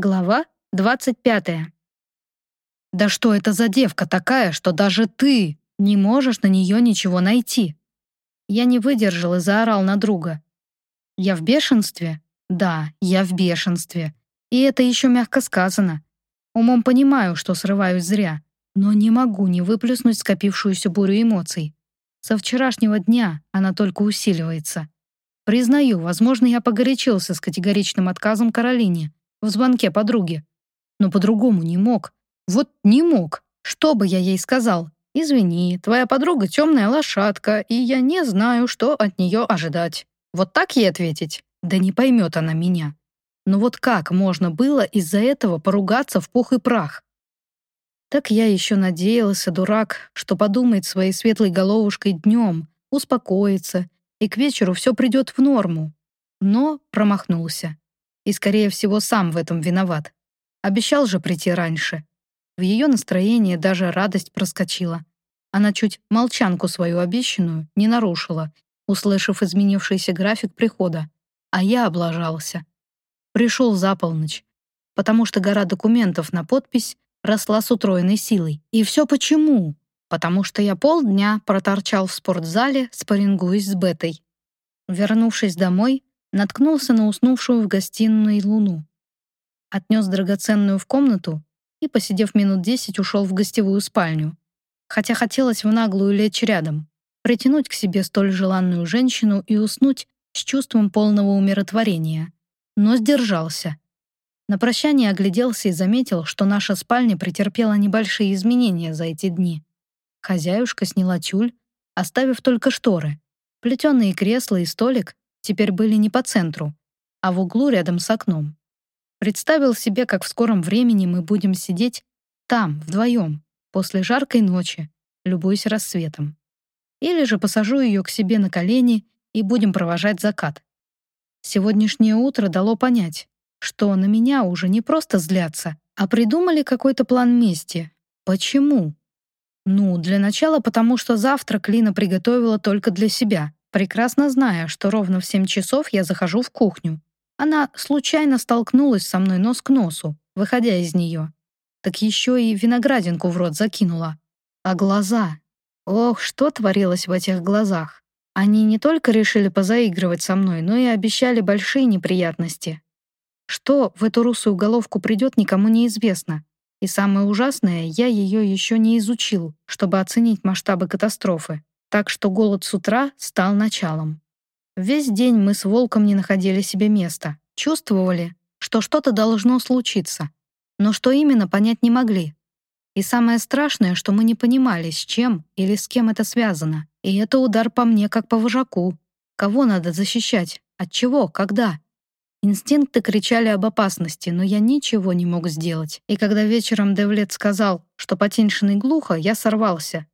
Глава 25. «Да что это за девка такая, что даже ты не можешь на нее ничего найти?» Я не выдержал и заорал на друга. «Я в бешенстве?» «Да, я в бешенстве. И это еще мягко сказано. Умом понимаю, что срываюсь зря, но не могу не выплеснуть скопившуюся бурю эмоций. Со вчерашнего дня она только усиливается. Признаю, возможно, я погорячился с категоричным отказом Каролине, в звонке подруги. Но по-другому не мог. Вот не мог. Что бы я ей сказал? «Извини, твоя подруга темная лошадка, и я не знаю, что от нее ожидать». Вот так ей ответить? Да не поймет она меня. Но вот как можно было из-за этого поругаться в пух и прах? Так я еще надеялся, дурак, что подумает своей светлой головушкой днем, успокоится, и к вечеру все придет в норму. Но промахнулся и, скорее всего, сам в этом виноват. Обещал же прийти раньше. В ее настроении даже радость проскочила. Она чуть молчанку свою обещанную не нарушила, услышав изменившийся график прихода. А я облажался. Пришел за полночь, потому что гора документов на подпись росла с утроенной силой. И все почему? Потому что я полдня проторчал в спортзале, спаррингуясь с Бетой. Вернувшись домой, наткнулся на уснувшую в гостиной луну. Отнес драгоценную в комнату и, посидев минут десять, ушел в гостевую спальню. Хотя хотелось в наглую лечь рядом, притянуть к себе столь желанную женщину и уснуть с чувством полного умиротворения. Но сдержался. На прощание огляделся и заметил, что наша спальня претерпела небольшие изменения за эти дни. Хозяюшка сняла тюль, оставив только шторы. Плетеные кресла и столик теперь были не по центру, а в углу рядом с окном. Представил себе, как в скором времени мы будем сидеть там, вдвоем, после жаркой ночи, любуясь рассветом. Или же посажу ее к себе на колени и будем провожать закат. Сегодняшнее утро дало понять, что на меня уже не просто злятся, а придумали какой-то план мести. Почему? Ну, для начала потому, что завтрак Лина приготовила только для себя, прекрасно зная, что ровно в семь часов я захожу в кухню. Она случайно столкнулась со мной нос к носу, выходя из нее. Так еще и виноградинку в рот закинула. А глаза? Ох, что творилось в этих глазах. Они не только решили позаигрывать со мной, но и обещали большие неприятности. Что в эту русую головку придет, никому не известно. И самое ужасное, я ее еще не изучил, чтобы оценить масштабы катастрофы. Так что голод с утра стал началом. Весь день мы с волком не находили себе места. Чувствовали, что что-то должно случиться. Но что именно, понять не могли. И самое страшное, что мы не понимали, с чем или с кем это связано. И это удар по мне, как по вожаку. Кого надо защищать? От чего? Когда? Инстинкты кричали об опасности, но я ничего не мог сделать. И когда вечером Девлет сказал, что потеньшиной глухо, я сорвался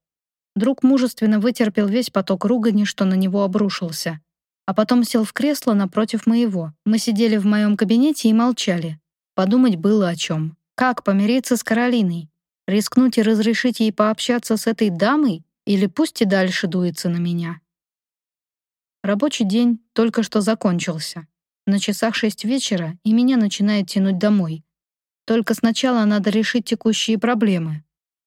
Друг мужественно вытерпел весь поток ругани, что на него обрушился. А потом сел в кресло напротив моего. Мы сидели в моем кабинете и молчали. Подумать было о чем. Как помириться с Каролиной? Рискнуть и разрешить ей пообщаться с этой дамой? Или пусть и дальше дуется на меня? Рабочий день только что закончился. На часах шесть вечера, и меня начинает тянуть домой. Только сначала надо решить текущие проблемы.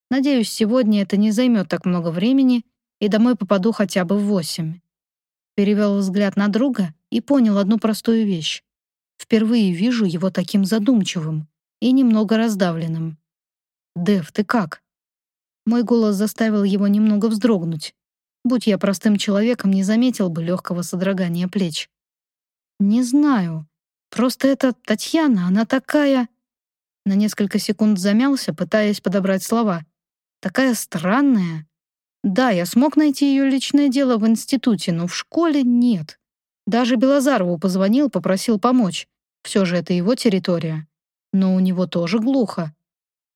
Надеюсь, сегодня это не займет так много времени, и домой попаду хотя бы в восемь. Перевел взгляд на друга и понял одну простую вещь. Впервые вижу его таким задумчивым и немного раздавленным. «Дэв, ты как?» Мой голос заставил его немного вздрогнуть. Будь я простым человеком, не заметил бы легкого содрогания плеч. «Не знаю. Просто эта Татьяна, она такая...» На несколько секунд замялся, пытаясь подобрать слова, Такая странная. Да, я смог найти ее личное дело в институте, но в школе нет. Даже Белозарову позвонил, попросил помочь. Все же это его территория. Но у него тоже глухо.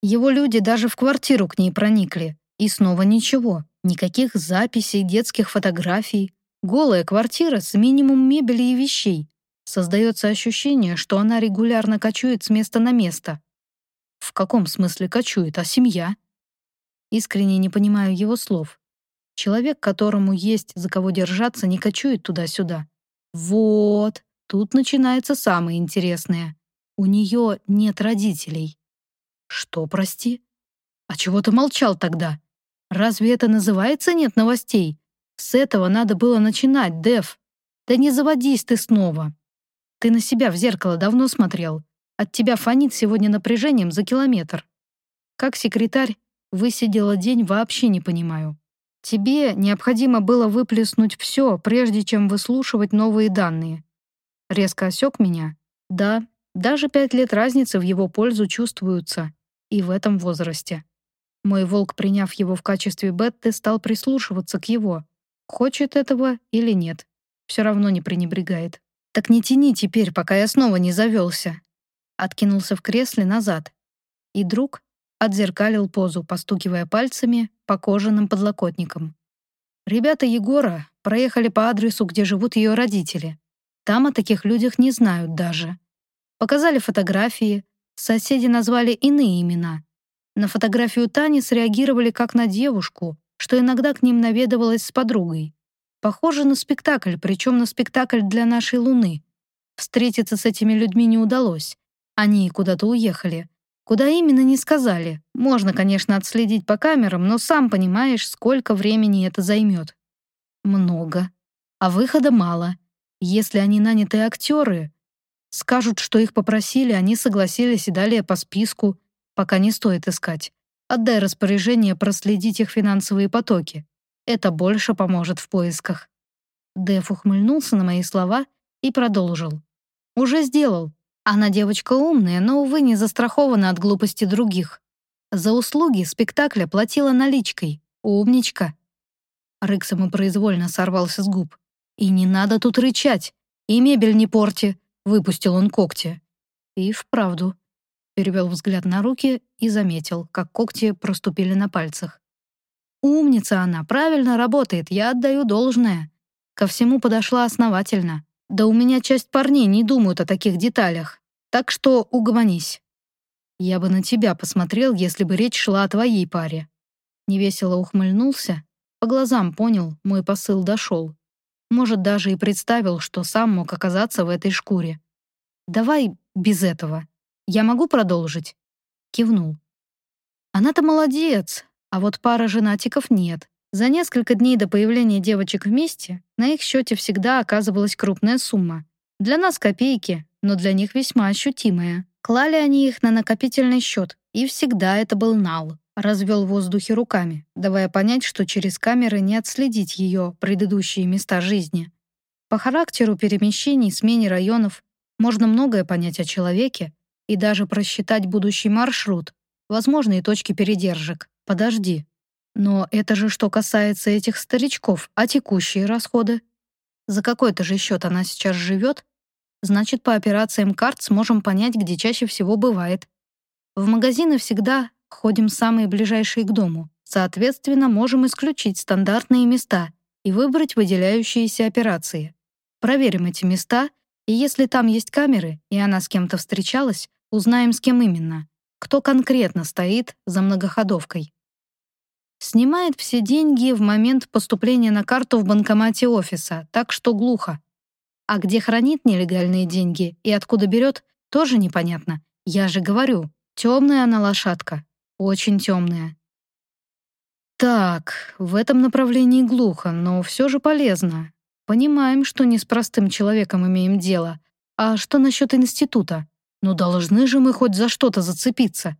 Его люди даже в квартиру к ней проникли. И снова ничего. Никаких записей, детских фотографий. Голая квартира с минимум мебели и вещей. Создается ощущение, что она регулярно кочует с места на место. В каком смысле кочует, а семья? Искренне не понимаю его слов. Человек, которому есть за кого держаться, не кочует туда-сюда. Вот, тут начинается самое интересное. У нее нет родителей. Что, прости? А чего ты молчал тогда? Разве это называется нет новостей? С этого надо было начинать, Дев. Да не заводись ты снова. Ты на себя в зеркало давно смотрел. От тебя фонит сегодня напряжением за километр. Как секретарь, высидела день, вообще не понимаю. Тебе необходимо было выплеснуть все, прежде чем выслушивать новые данные. Резко осек меня. Да, даже пять лет разницы в его пользу чувствуются. И в этом возрасте. Мой волк, приняв его в качестве Бетты, стал прислушиваться к его. Хочет этого или нет. Все равно не пренебрегает. «Так не тяни теперь, пока я снова не завелся». Откинулся в кресле назад. И друг отзеркалил позу, постукивая пальцами по кожаным подлокотникам. Ребята Егора проехали по адресу, где живут ее родители. Там о таких людях не знают даже. Показали фотографии, соседи назвали иные имена. На фотографию Тани среагировали как на девушку, что иногда к ним наведывалась с подругой. Похоже на спектакль, причем на спектакль для нашей Луны. Встретиться с этими людьми не удалось. Они куда-то уехали. Куда именно, не сказали. Можно, конечно, отследить по камерам, но сам понимаешь, сколько времени это займет. Много. А выхода мало. Если они нанятые актеры, скажут, что их попросили, они согласились и далее по списку, пока не стоит искать. Отдай распоряжение проследить их финансовые потоки. Это больше поможет в поисках». Дэв ухмыльнулся на мои слова и продолжил. «Уже сделал. Она девочка умная, но, увы, не застрахована от глупости других. За услуги спектакля платила наличкой. Умничка». Рык самопроизвольно сорвался с губ. «И не надо тут рычать. И мебель не порти», — выпустил он когти. И вправду перевел взгляд на руки и заметил, как когти проступили на пальцах. «Умница она, правильно работает, я отдаю должное. Ко всему подошла основательно. Да у меня часть парней не думают о таких деталях. Так что угомонись. Я бы на тебя посмотрел, если бы речь шла о твоей паре». Невесело ухмыльнулся. По глазам понял, мой посыл дошел. Может, даже и представил, что сам мог оказаться в этой шкуре. «Давай без этого», я могу продолжить?» Кивнул. «Она-то молодец, а вот пара женатиков нет. За несколько дней до появления девочек вместе на их счете всегда оказывалась крупная сумма. Для нас копейки, но для них весьма ощутимая. Клали они их на накопительный счет, и всегда это был нал. Развел в воздухе руками, давая понять, что через камеры не отследить ее предыдущие места жизни. По характеру перемещений, смене районов можно многое понять о человеке, и даже просчитать будущий маршрут, возможные точки передержек. Подожди. Но это же что касается этих старичков, а текущие расходы? За какой-то же счет она сейчас живет? Значит, по операциям карт сможем понять, где чаще всего бывает. В магазины всегда ходим самые ближайшие к дому. Соответственно, можем исключить стандартные места и выбрать выделяющиеся операции. Проверим эти места, и если там есть камеры, и она с кем-то встречалась, Узнаем, с кем именно, кто конкретно стоит за многоходовкой. Снимает все деньги в момент поступления на карту в банкомате офиса, так что глухо. А где хранит нелегальные деньги и откуда берет, тоже непонятно. Я же говорю, темная она лошадка, очень темная. Так, в этом направлении глухо, но все же полезно. Понимаем, что не с простым человеком имеем дело. А что насчет института? Ну должны же мы хоть за что-то зацепиться.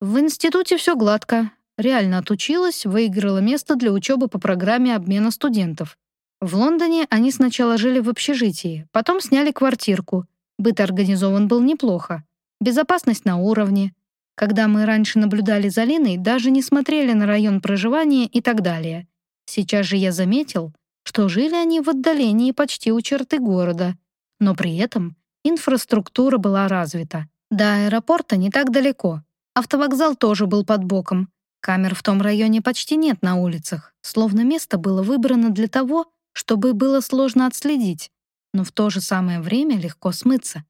В институте все гладко. Реально отучилась, выиграла место для учебы по программе обмена студентов. В Лондоне они сначала жили в общежитии, потом сняли квартирку. Быт организован был неплохо. Безопасность на уровне. Когда мы раньше наблюдали за Линой, даже не смотрели на район проживания и так далее. Сейчас же я заметил, что жили они в отдалении почти у черты города, но при этом Инфраструктура была развита. До аэропорта не так далеко. Автовокзал тоже был под боком. Камер в том районе почти нет на улицах. Словно место было выбрано для того, чтобы было сложно отследить, но в то же самое время легко смыться.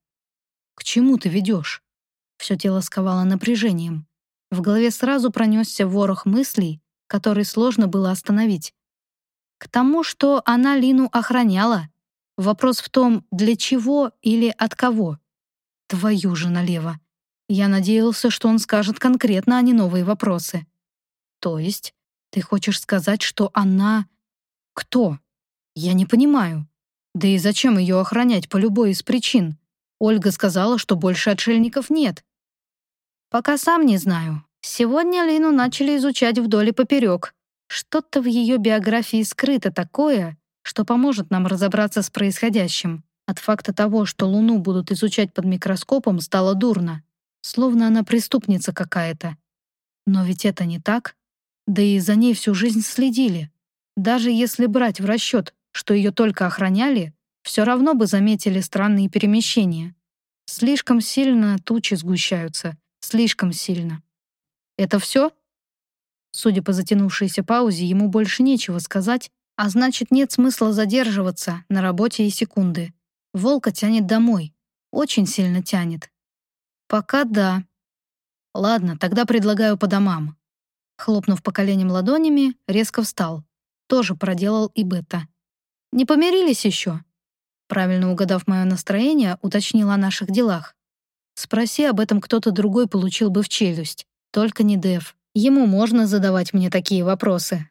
«К чему ты ведешь?» Все тело сковало напряжением. В голове сразу пронесся ворох мыслей, который сложно было остановить. К тому, что она Лину охраняла, Вопрос в том, для чего или от кого. Твою же налево. Я надеялся, что он скажет конкретно, а не новые вопросы. То есть, ты хочешь сказать, что она... Кто? Я не понимаю. Да и зачем ее охранять по любой из причин? Ольга сказала, что больше отшельников нет. Пока сам не знаю. Сегодня Лину начали изучать вдоль и поперек. Что-то в ее биографии скрыто такое, что поможет нам разобраться с происходящим. От факта того, что Луну будут изучать под микроскопом, стало дурно. Словно она преступница какая-то. Но ведь это не так. Да и за ней всю жизнь следили. Даже если брать в расчет, что ее только охраняли, все равно бы заметили странные перемещения. Слишком сильно тучи сгущаются. Слишком сильно. Это все? Судя по затянувшейся паузе, ему больше нечего сказать, а значит, нет смысла задерживаться на работе и секунды. Волка тянет домой. Очень сильно тянет. Пока да. Ладно, тогда предлагаю по домам. Хлопнув по коленям ладонями, резко встал. Тоже проделал и Бета. Не помирились еще? Правильно угадав мое настроение, уточнила о наших делах. Спроси об этом кто-то другой получил бы в челюсть. Только не Дэв. Ему можно задавать мне такие вопросы.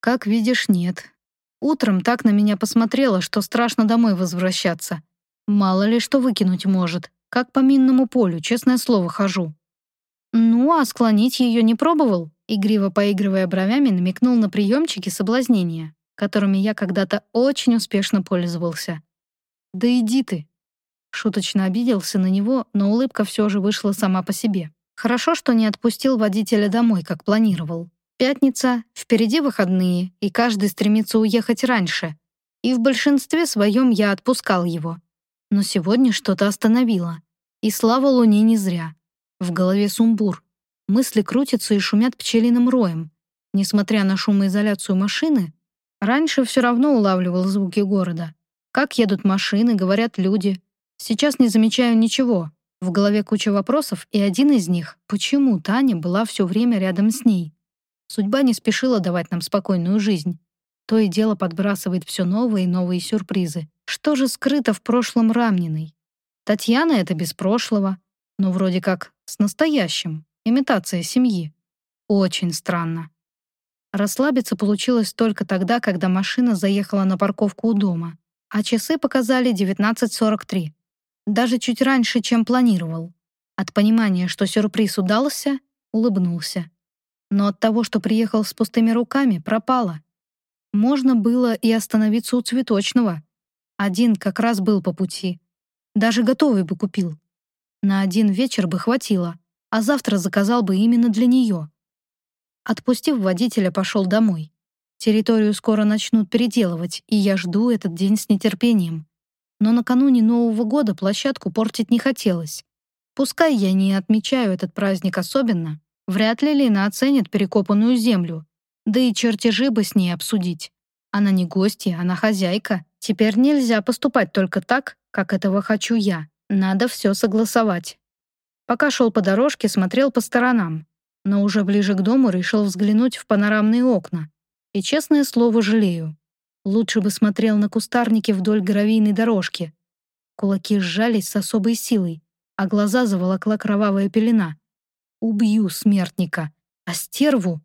Как видишь, нет. Утром так на меня посмотрела, что страшно домой возвращаться. Мало ли что выкинуть может. Как по минному полю, честное слово, хожу. Ну, а склонить ее не пробовал? Игриво поигрывая бровями, намекнул на приемчики соблазнения, которыми я когда-то очень успешно пользовался. «Да иди ты!» Шуточно обиделся на него, но улыбка все же вышла сама по себе. Хорошо, что не отпустил водителя домой, как планировал. Пятница, впереди выходные, и каждый стремится уехать раньше. И в большинстве своем я отпускал его. Но сегодня что-то остановило. И слава Луне не зря. В голове сумбур. Мысли крутятся и шумят пчелиным роем. Несмотря на шумоизоляцию машины, раньше все равно улавливал звуки города. Как едут машины, говорят люди. Сейчас не замечаю ничего. В голове куча вопросов, и один из них — почему Таня была все время рядом с ней? Судьба не спешила давать нам спокойную жизнь. То и дело подбрасывает все новые и новые сюрпризы. Что же скрыто в прошлом Рамниной? Татьяна — это без прошлого, но вроде как с настоящим, имитация семьи. Очень странно. Расслабиться получилось только тогда, когда машина заехала на парковку у дома, а часы показали 19.43. Даже чуть раньше, чем планировал. От понимания, что сюрприз удался, улыбнулся но от того, что приехал с пустыми руками, пропало. Можно было и остановиться у цветочного. Один как раз был по пути. Даже готовый бы купил. На один вечер бы хватило, а завтра заказал бы именно для нее. Отпустив водителя, пошел домой. Территорию скоро начнут переделывать, и я жду этот день с нетерпением. Но накануне Нового года площадку портить не хотелось. Пускай я не отмечаю этот праздник особенно, Вряд ли Лина оценит перекопанную землю. Да и чертежи бы с ней обсудить. Она не гостья, она хозяйка. Теперь нельзя поступать только так, как этого хочу я. Надо все согласовать. Пока шел по дорожке, смотрел по сторонам. Но уже ближе к дому решил взглянуть в панорамные окна. И, честное слово, жалею. Лучше бы смотрел на кустарники вдоль гравийной дорожки. Кулаки сжались с особой силой, а глаза заволокла кровавая пелена. Убью смертника, а стерву